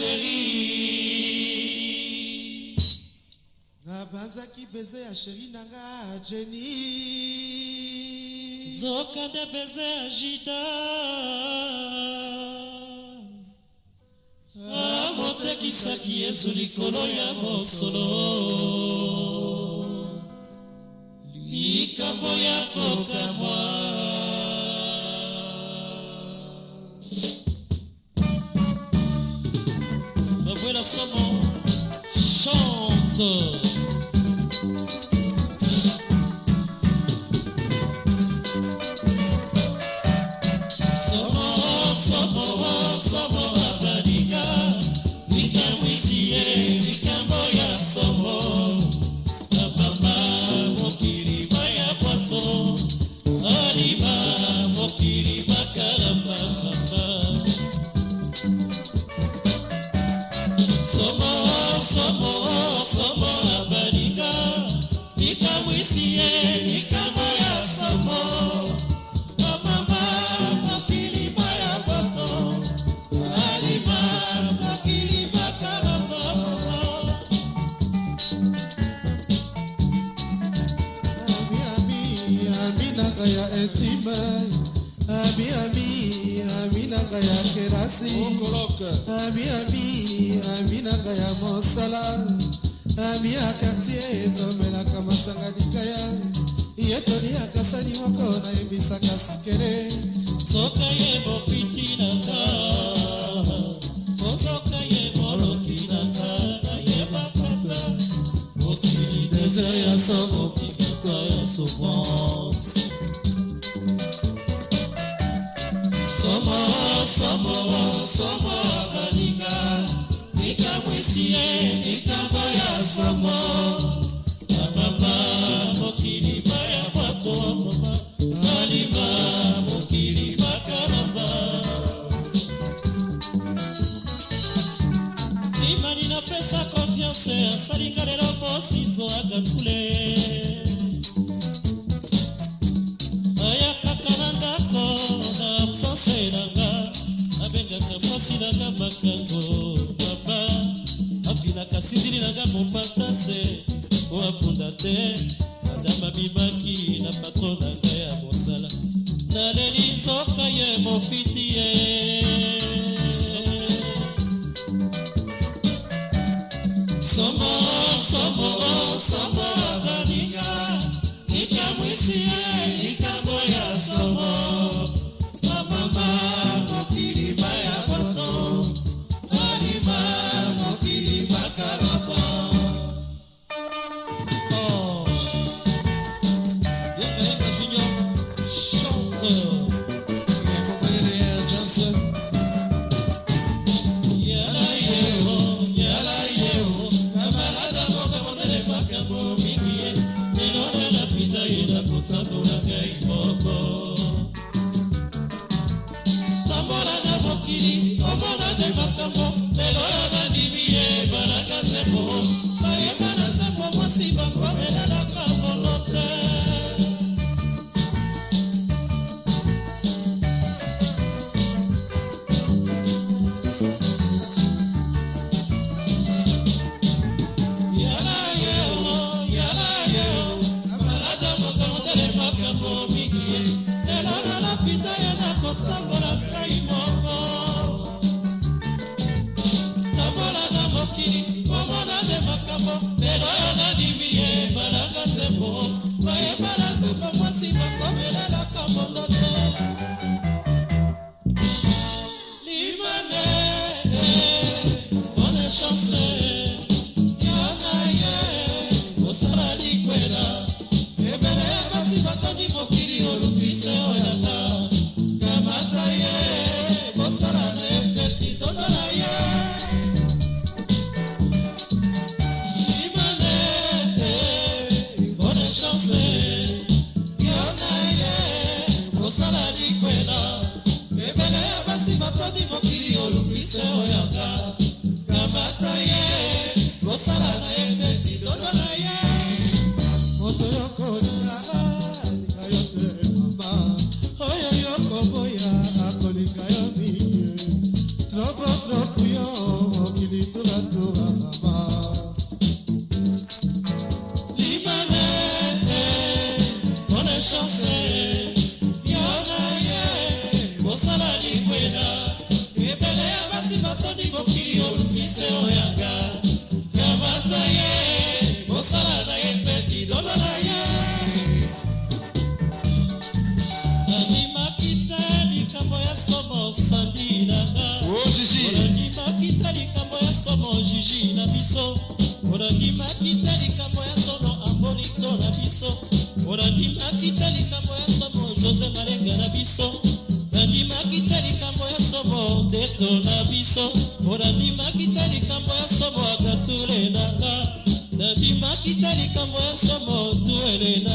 sheri nabanzaki beze ya sheri na nga jeni zoka nde beze ya jida amotekisaki ah, ah, yesu likolo ya mosolo likambo ya kokamwa Impossible. silanga makango papa apinaka sindili nanga mopata se oapunda te You. kosanga lenga na biso nandimaki te likambo ya somo deto na biso mpo nandimaki te likambo ya somo agatule nanga nandimaki te likambo ya somo tuele na